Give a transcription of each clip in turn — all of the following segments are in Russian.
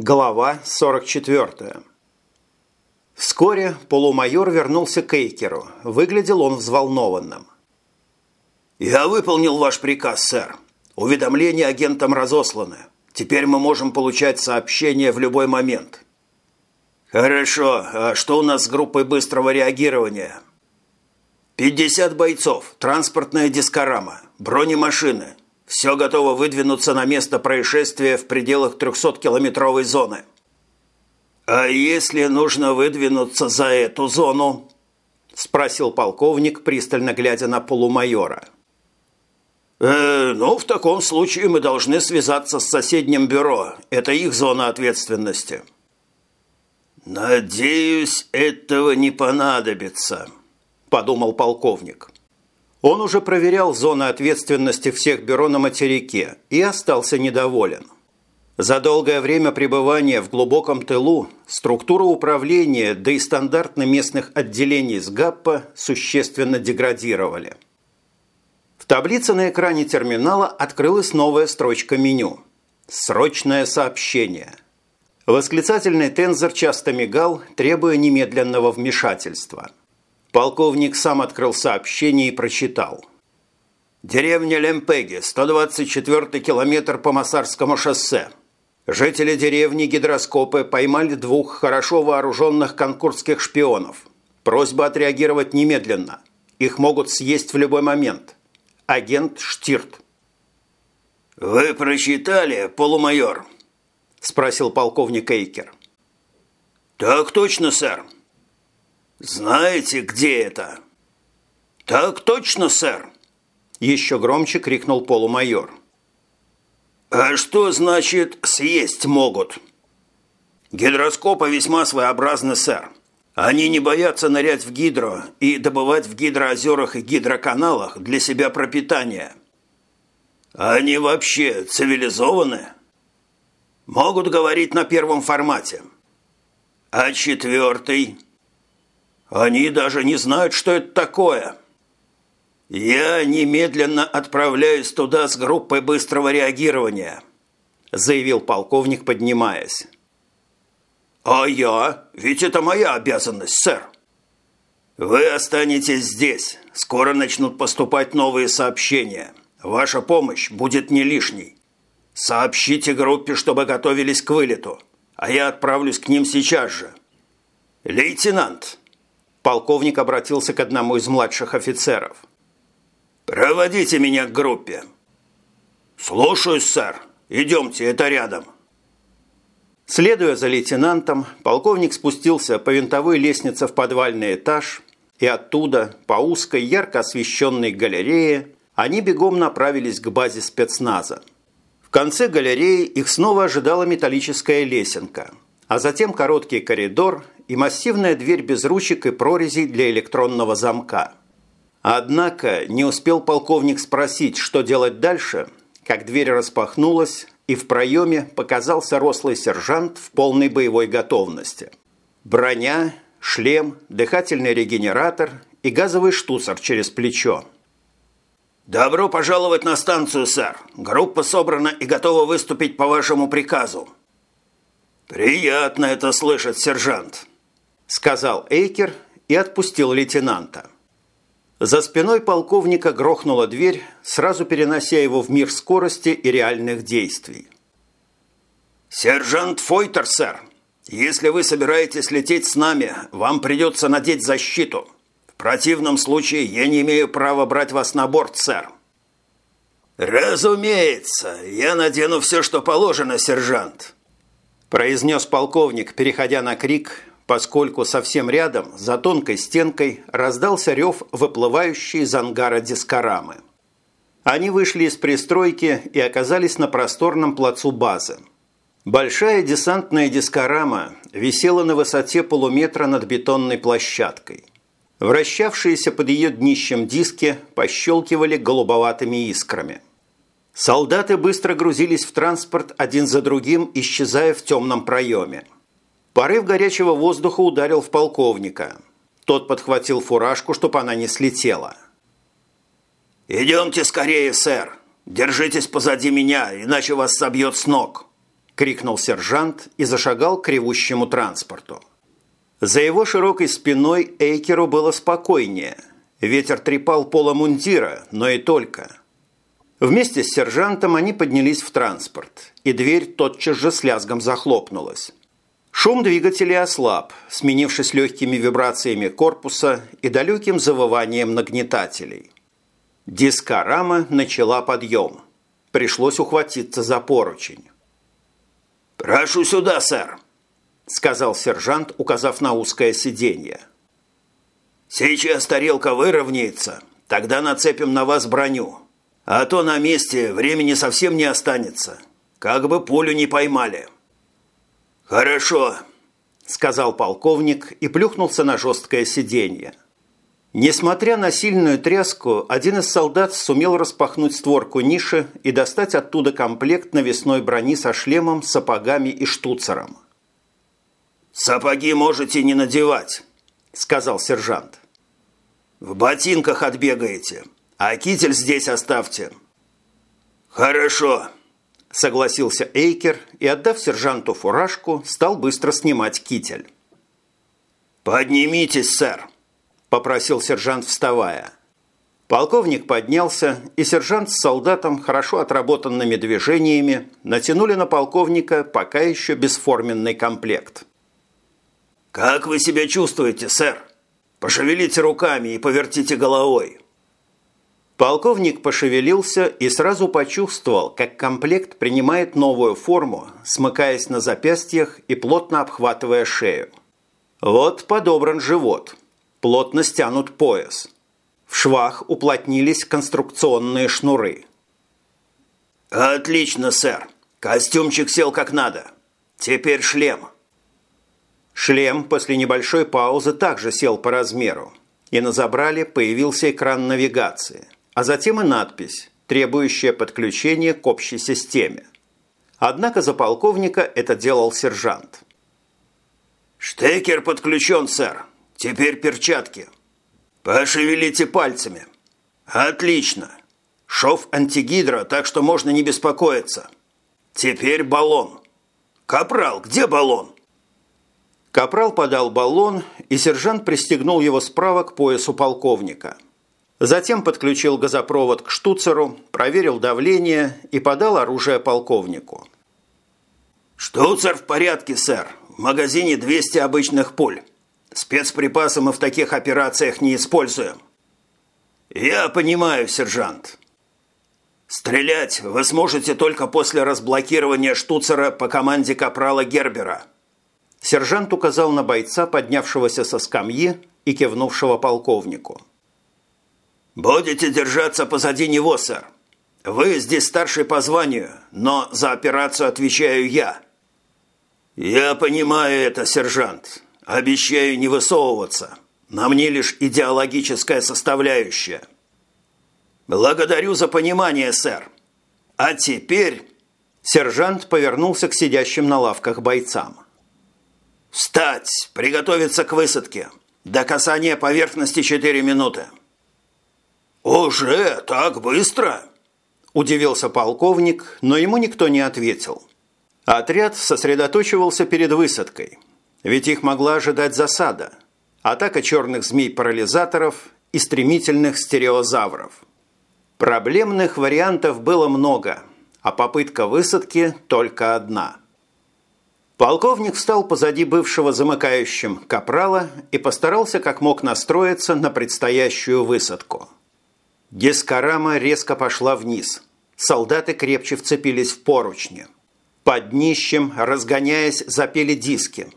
Глава 44. Вскоре полумайор вернулся к Эйкеру. Выглядел он взволнованным. «Я выполнил ваш приказ, сэр. Уведомления агентам разосланы. Теперь мы можем получать сообщения в любой момент». «Хорошо. А что у нас с группой быстрого реагирования?» «50 бойцов, транспортная дискорама, бронемашины. Все готово выдвинуться на место происшествия в пределах 300-километровой зоны». «А если нужно выдвинуться за эту зону?» – спросил полковник, пристально глядя на полумайора. «Э, «Ну, в таком случае мы должны связаться с соседним бюро. Это их зона ответственности». «Надеюсь, этого не понадобится», – подумал полковник. Он уже проверял зоны ответственности всех бюро на материке и остался недоволен. За долгое время пребывания в глубоком тылу структура управления, да и стандартно местных отделений с ГАППа существенно деградировали. В таблице на экране терминала открылась новая строчка меню. «Срочное сообщение». Восклицательный тензор часто мигал, требуя немедленного вмешательства. Полковник сам открыл сообщение и прочитал. «Деревня Лемпеги, 124 километр по Масарскому шоссе. Жители деревни Гидроскопы поймали двух хорошо вооруженных конкурсских шпионов. Просьба отреагировать немедленно. Их могут съесть в любой момент. Агент Штирт. «Вы прочитали, полумайор?» – спросил полковник Эйкер. «Так точно, сэр». «Знаете, где это?» «Так точно, сэр!» Еще громче крикнул полумайор. «А что значит «съесть могут»?» «Гидроскопы весьма своеобразны, сэр. Они не боятся нырять в гидро и добывать в гидроозерах и гидроканалах для себя пропитание. Они вообще цивилизованы? Могут говорить на первом формате. А четвертый? Они даже не знают, что это такое». «Я немедленно отправляюсь туда с группой быстрого реагирования», заявил полковник, поднимаясь. «А я? Ведь это моя обязанность, сэр». «Вы останетесь здесь. Скоро начнут поступать новые сообщения. Ваша помощь будет не лишней. Сообщите группе, чтобы готовились к вылету, а я отправлюсь к ним сейчас же». «Лейтенант!» Полковник обратился к одному из младших офицеров. «Проводите меня к группе». «Слушаюсь, сэр. Идемте, это рядом». Следуя за лейтенантом, полковник спустился по винтовой лестнице в подвальный этаж, и оттуда, по узкой, ярко освещенной галерее, они бегом направились к базе спецназа. В конце галереи их снова ожидала металлическая лесенка, а затем короткий коридор и массивная дверь без ручек и прорезей для электронного замка – Однако не успел полковник спросить, что делать дальше, как дверь распахнулась, и в проеме показался рослый сержант в полной боевой готовности. Броня, шлем, дыхательный регенератор и газовый штуцер через плечо. «Добро пожаловать на станцию, сэр. Группа собрана и готова выступить по вашему приказу». «Приятно это слышать, сержант», – сказал Эйкер и отпустил лейтенанта. За спиной полковника грохнула дверь, сразу перенося его в мир скорости и реальных действий. «Сержант Фойтер, сэр, если вы собираетесь лететь с нами, вам придется надеть защиту. В противном случае я не имею права брать вас на борт, сэр». «Разумеется, я надену все, что положено, сержант», произнес полковник, переходя на крик, поскольку совсем рядом, за тонкой стенкой, раздался рев, выплывающий из ангара дискорамы. Они вышли из пристройки и оказались на просторном плацу базы. Большая десантная дискорама висела на высоте полуметра над бетонной площадкой. Вращавшиеся под ее днищем диски пощелкивали голубоватыми искрами. Солдаты быстро грузились в транспорт один за другим, исчезая в темном проеме. Порыв горячего воздуха ударил в полковника. Тот подхватил фуражку, чтобы она не слетела. «Идемте скорее, сэр. Держитесь позади меня, иначе вас собьет с ног», крикнул сержант и зашагал к ревущему транспорту. За его широкой спиной Эйкеру было спокойнее. Ветер трепал пола мундира, но и только. Вместе с сержантом они поднялись в транспорт, и дверь тотчас же с лязгом захлопнулась. Шум двигателя ослаб, сменившись легкими вибрациями корпуса и далеким завыванием нагнетателей. Дискорама начала подъем. Пришлось ухватиться за поручень. «Прошу сюда, сэр», – сказал сержант, указав на узкое сиденье. «Сейчас тарелка выровняется, тогда нацепим на вас броню. А то на месте времени совсем не останется, как бы пулю не поймали». «Хорошо», – сказал полковник и плюхнулся на жесткое сиденье. Несмотря на сильную тряску, один из солдат сумел распахнуть створку ниши и достать оттуда комплект навесной брони со шлемом, сапогами и штуцером. «Сапоги можете не надевать», – сказал сержант. «В ботинках отбегаете, а китель здесь оставьте». «Хорошо», – согласился Эйкер и, отдав сержанту фуражку, стал быстро снимать китель. «Поднимитесь, сэр», – попросил сержант, вставая. Полковник поднялся, и сержант с солдатом, хорошо отработанными движениями, натянули на полковника пока еще бесформенный комплект. «Как вы себя чувствуете, сэр? Пошевелите руками и повертите головой». Полковник пошевелился и сразу почувствовал, как комплект принимает новую форму, смыкаясь на запястьях и плотно обхватывая шею. Вот подобран живот. Плотно стянут пояс. В швах уплотнились конструкционные шнуры. «Отлично, сэр. Костюмчик сел как надо. Теперь шлем». Шлем после небольшой паузы также сел по размеру, и на забрале появился экран навигации – а затем и надпись, требующая подключения к общей системе. Однако за полковника это делал сержант. «Штекер подключен, сэр. Теперь перчатки. Пошевелите пальцами. Отлично. Шов антигидро, так что можно не беспокоиться. Теперь баллон. Капрал, где баллон?» Капрал подал баллон, и сержант пристегнул его справа к поясу полковника – Затем подключил газопровод к штуцеру, проверил давление и подал оружие полковнику. «Штуцер в порядке, сэр. В магазине 200 обычных пуль. Спецприпасы мы в таких операциях не используем». «Я понимаю, сержант». «Стрелять вы сможете только после разблокирования штуцера по команде капрала Гербера». Сержант указал на бойца, поднявшегося со скамьи и кивнувшего полковнику. «Будете держаться позади него, сэр. Вы здесь старший по званию, но за операцию отвечаю я». «Я понимаю это, сержант. Обещаю не высовываться. На мне лишь идеологическая составляющая». «Благодарю за понимание, сэр. А теперь...» Сержант повернулся к сидящим на лавках бойцам. «Встать! Приготовиться к высадке! До касания поверхности четыре минуты!» «Уже так быстро?» – удивился полковник, но ему никто не ответил. Отряд сосредоточивался перед высадкой, ведь их могла ожидать засада, атака черных змей-парализаторов и стремительных стереозавров. Проблемных вариантов было много, а попытка высадки только одна. Полковник встал позади бывшего замыкающим капрала и постарался как мог настроиться на предстоящую высадку – Дискорама резко пошла вниз. Солдаты крепче вцепились в поручни. Под днищем, разгоняясь, запели диски.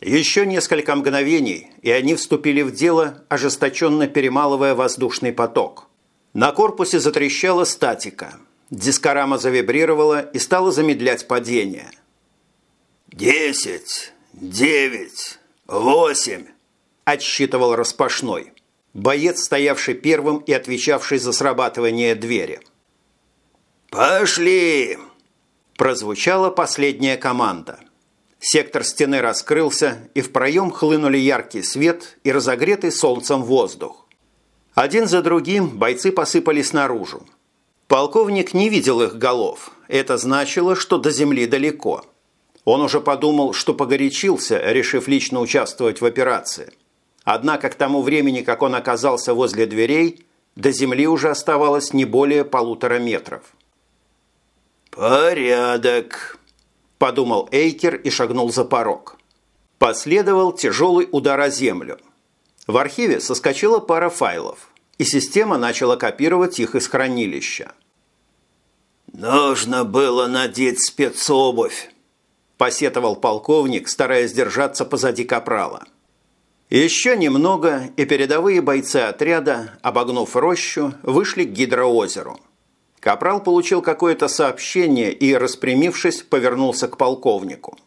Еще несколько мгновений, и они вступили в дело, ожесточенно перемалывая воздушный поток. На корпусе затрещала статика. Дискорама завибрировала и стала замедлять падение. «Десять, девять, восемь», – отсчитывал распашной боец, стоявший первым и отвечавший за срабатывание двери. «Пошли!» Прозвучала последняя команда. Сектор стены раскрылся, и в проем хлынули яркий свет и разогретый солнцем воздух. Один за другим бойцы посыпались наружу. Полковник не видел их голов. Это значило, что до земли далеко. Он уже подумал, что погорячился, решив лично участвовать в операции. Однако к тому времени, как он оказался возле дверей, до земли уже оставалось не более полутора метров. «Порядок», – подумал Эйкер и шагнул за порог. Последовал тяжелый удар о землю. В архиве соскочила пара файлов, и система начала копировать их из хранилища. «Нужно было надеть спецобувь», посетовал полковник, стараясь держаться позади капрала. Еще немного, и передовые бойцы отряда, обогнув рощу, вышли к гидроозеру. Капрал получил какое-то сообщение и, распрямившись, повернулся к полковнику.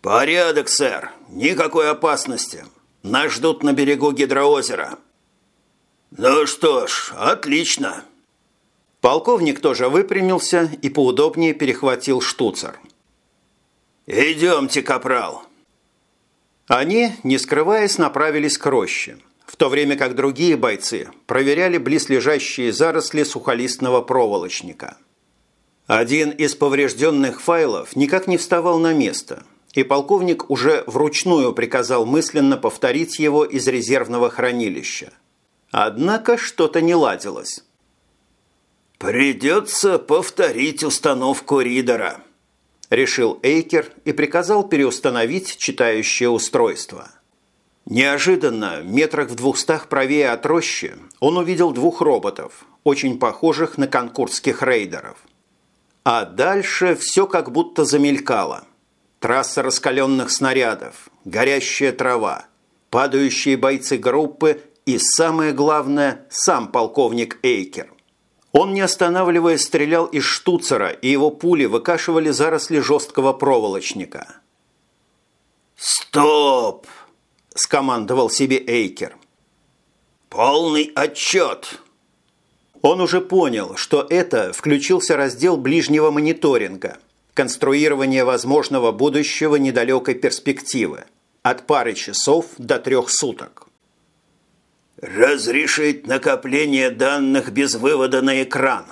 «Порядок, сэр. Никакой опасности. Нас ждут на берегу гидроозера». «Ну что ж, отлично». Полковник тоже выпрямился и поудобнее перехватил штуцер – «Идемте, капрал!» Они, не скрываясь, направились к роще, в то время как другие бойцы проверяли близлежащие заросли сухолистного проволочника. Один из поврежденных файлов никак не вставал на место, и полковник уже вручную приказал мысленно повторить его из резервного хранилища. Однако что-то не ладилось. «Придется повторить установку ридера», решил Эйкер и приказал переустановить читающее устройство. Неожиданно, метрах в двухстах правее от рощи, он увидел двух роботов, очень похожих на конкурсских рейдеров. А дальше все как будто замелькало. Трасса раскаленных снарядов, горящая трава, падающие бойцы группы и, самое главное, сам полковник Эйкер – он, не останавливаясь, стрелял из штуцера, и его пули выкашивали заросли жесткого проволочника. «Стоп!» – скомандовал себе Эйкер. «Полный отчет!» Он уже понял, что это включился раздел ближнего мониторинга, конструирование возможного будущего недалекой перспективы, от пары часов до трех суток. «Разрешить накопление данных без вывода на экран»,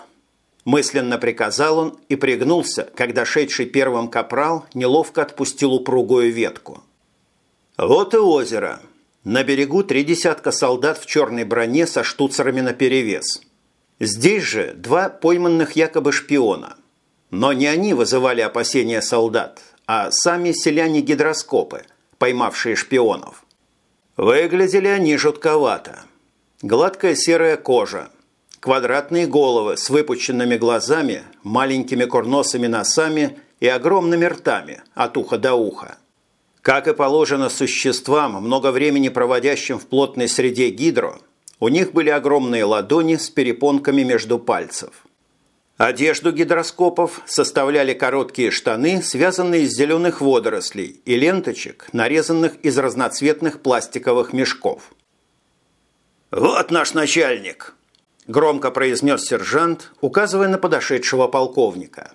мысленно приказал он и пригнулся, когда шедший первым капрал неловко отпустил упругую ветку. Вот и озеро. На берегу три десятка солдат в черной броне со штуцерами наперевес. Здесь же два пойманных якобы шпиона. Но не они вызывали опасения солдат, а сами селяне-гидроскопы, поймавшие шпионов. Выглядели они жутковато. Гладкая серая кожа, квадратные головы с выпученными глазами, маленькими курносыми носами и огромными ртами от уха до уха. Как и положено существам, много времени проводящим в плотной среде гидро, у них были огромные ладони с перепонками между пальцев. Одежду гидроскопов составляли короткие штаны, связанные из зеленых водорослей, и ленточек, нарезанных из разноцветных пластиковых мешков. «Вот наш начальник!» – громко произнес сержант, указывая на подошедшего полковника.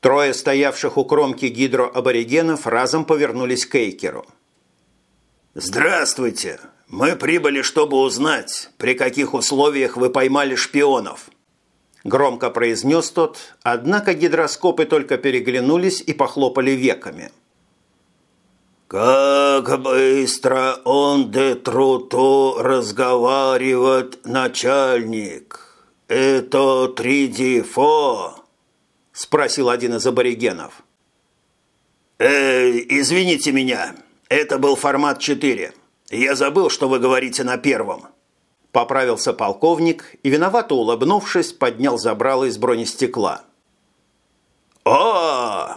Трое стоявших у кромки гидроаборигенов разом повернулись к Эйкеру. «Здравствуйте! Мы прибыли, чтобы узнать, при каких условиях вы поймали шпионов». Громко произнес тот, однако гидроскопы только переглянулись и похлопали веками. «Как быстро он де труто разговаривает, начальник! Это Тридифо?» – спросил один из аборигенов. «Эй, извините меня, это был формат 4. Я забыл, что вы говорите на первом». Поправился полковник и, виновато улыбнувшись, поднял забрало из бронестекла. «О!»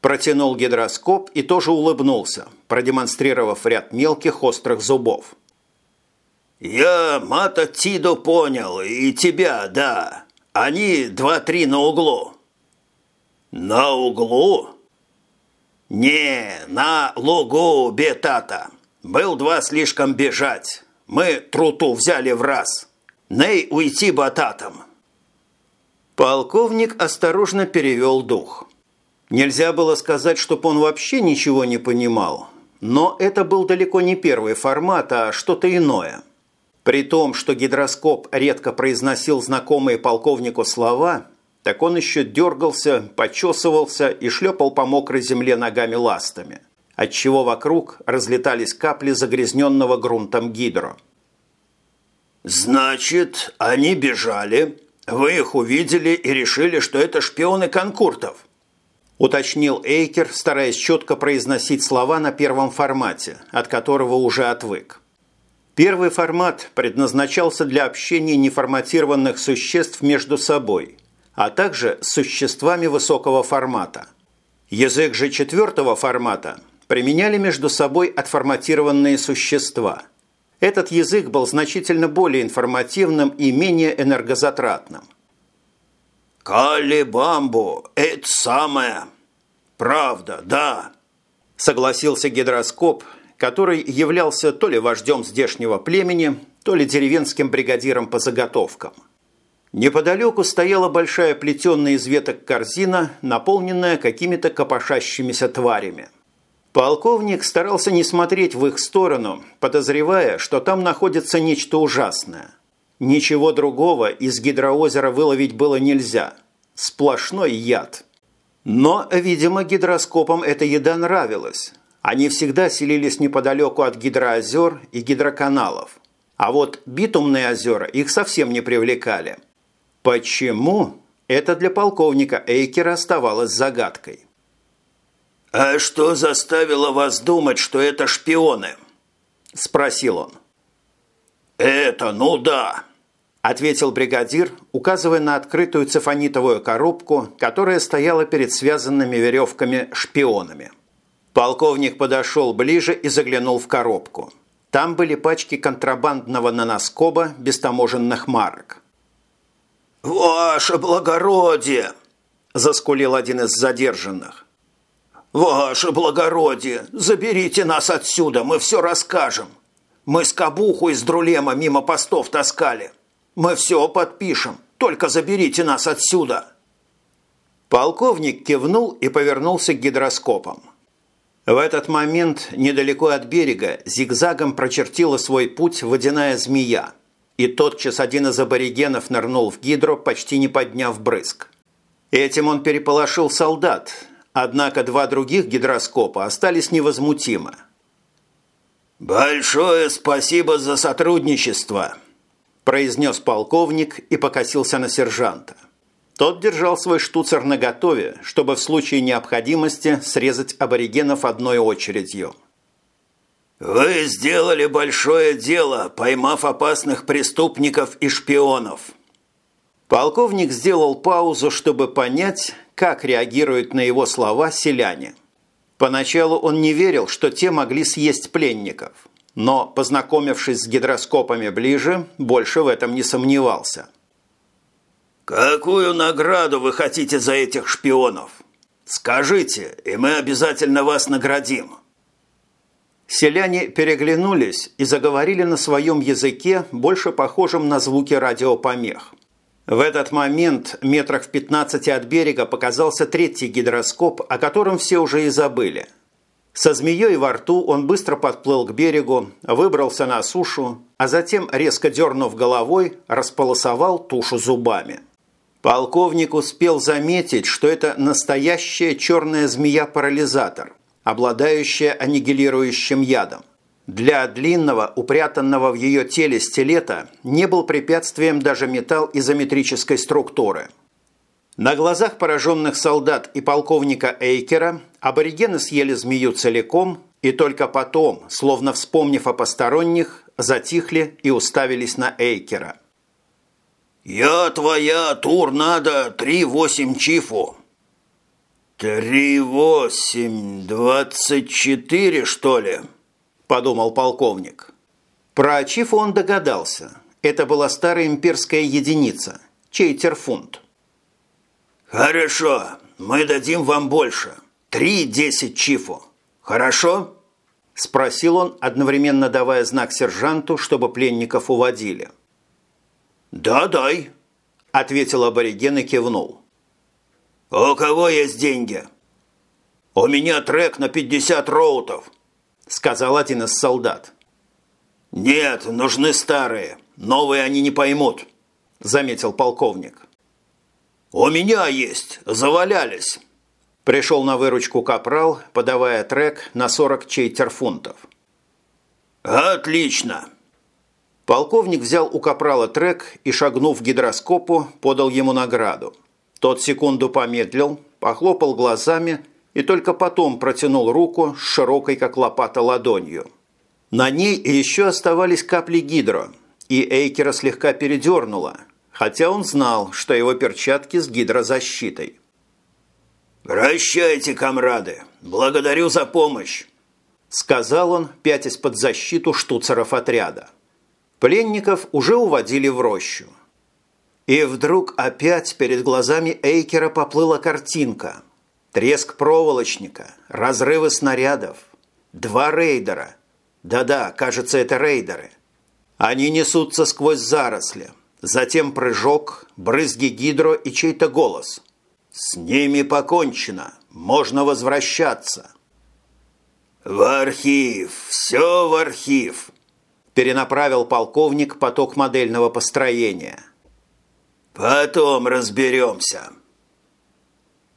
Протянул гидроскоп и тоже улыбнулся, продемонстрировав ряд мелких острых зубов. «Я Мата Тидо понял, и тебя, да. Они два-три на углу». «На углу?» «Не, на лугу, бетата. Был два слишком бежать. Мы труту взяли в раз. Ней уйти бататом. Полковник осторожно перевел дух. Нельзя было сказать, чтоб он вообще ничего не понимал. Но это был далеко не первый формат, а что-то иное. При том, что гидроскоп редко произносил знакомые полковнику слова, так он еще дергался, почесывался и шлепал по мокрой земле ногами ластами, отчего вокруг разлетались капли загрязненного грунтом гидро. «Значит, они бежали, вы их увидели и решили, что это шпионы конкуртов?» уточнил Эйкер, стараясь четко произносить слова на первом формате, от которого уже отвык. Первый формат предназначался для общения неформатированных существ между собой, а также с существами высокого формата. Язык же четвертого формата применяли между собой отформатированные существа. Этот язык был значительно более информативным и менее энергозатратным. «Калибамбу – это самое. Правда, да», – согласился гидроскоп – который являлся то ли вождем здешнего племени, то ли деревенским бригадиром по заготовкам. Неподалеку стояла большая плетенная из веток корзина, наполненная какими-то копошащимися тварями. Полковник старался не смотреть в их сторону, подозревая, что там находится нечто ужасное. Ничего другого из гидроозера выловить было нельзя. Сплошной яд. Но, видимо, гидроскопам эта еда нравилась, они всегда селились неподалеку от гидроозер и гидроканалов. А вот битумные озера их совсем не привлекали. Почему? Это для полковника Эйкера оставалось загадкой. «А что заставило вас думать, что это шпионы?» – спросил он. «Это, ну да», – ответил бригадир, указывая на открытую цифонитовую коробку, которая стояла перед связанными веревками шпионами. Полковник подошел ближе и заглянул в коробку. Там были пачки контрабандного наноскоба без таможенных марок. «Ваше благородие!» – заскулил один из задержанных. «Ваше благородие, заберите нас отсюда, мы все расскажем. Мы с Кабуху из Друлема мимо постов таскали. Мы все подпишем, только заберите нас отсюда!» Полковник кивнул и повернулся к гидроскопам. В этот момент недалеко от берега зигзагом прочертила свой путь водяная змея, и тотчас один из аборигенов нырнул в гидро, почти не подняв брызг. Этим он переполошил солдат, однако два других гидроскопа остались невозмутимы. «Большое спасибо за сотрудничество», – произнес полковник и покосился на сержанта. Тот держал свой штуцер наготове, чтобы в случае необходимости срезать аборигенов одной очередью. «Вы сделали большое дело, поймав опасных преступников и шпионов». Полковник сделал паузу, чтобы понять, как реагируют на его слова селяне. Поначалу он не верил, что те могли съесть пленников, но, познакомившись с гидроскопами ближе, больше в этом не сомневался – «Какую награду вы хотите за этих шпионов? Скажите, и мы обязательно вас наградим». Селяне переглянулись и заговорили на своем языке, больше похожем на звуки радиопомех. В этот момент, метрах в 15 от берега, показался третий гидроскоп, о котором все уже и забыли. Со змеей во рту он быстро подплыл к берегу, выбрался на сушу, а затем, резко дернув головой, располосовал тушу зубами. Полковник успел заметить, что это настоящая черная змея-парализатор, обладающая аннигилирующим ядом. Для длинного, упрятанного в ее теле стилета не был препятствием даже металл изометрической структуры. На глазах пораженных солдат и полковника Эйкера аборигены съели змею целиком и только потом, словно вспомнив о посторонних, затихли и уставились на Эйкера – «Я твоя, тур надо, три восемь чифу». «Три восемь, двадцать четыре, что ли?» – подумал полковник. Про чифу он догадался. Это была старая имперская единица – чейтерфунт. «Хорошо, мы дадим вам больше. Три десять чифу. Хорошо?» – спросил он, одновременно давая знак сержанту, чтобы пленников уводили. – «Да, дай», – ответил абориген и кивнул. «У кого есть деньги?» «У меня трек на 50 роутов», – сказал один из солдат. «Нет, нужны старые. Новые они не поймут», – заметил полковник. «У меня есть! Завалялись!» Пришел на выручку капрал, подавая трек на 40 чейтерфунтов. «Отлично!» Полковник взял у капрала трек и, шагнув к гидроскопу, подал ему награду. Тот секунду помедлил, похлопал глазами и только потом протянул руку с широкой, как лопата, ладонью. На ней еще оставались капли гидро, и Эйкера слегка передернуло, хотя он знал, что его перчатки с гидрозащитой. «Прощайте, комрады! Благодарю за помощь!» сказал он, пятясь под защиту штуцеров отряда. Пленников уже уводили в рощу. И вдруг опять перед глазами Эйкера поплыла картинка. Треск проволочника, разрывы снарядов, два рейдера. Да-да, кажется, это рейдеры. Они несутся сквозь заросли. Затем прыжок, брызги гидро и чей-то голос. «С ними покончено. Можно возвращаться». «В архив! Все в архив!» Перенаправил полковник поток модельного построения. «Потом разберемся».